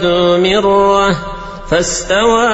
ذو مرة فاستوى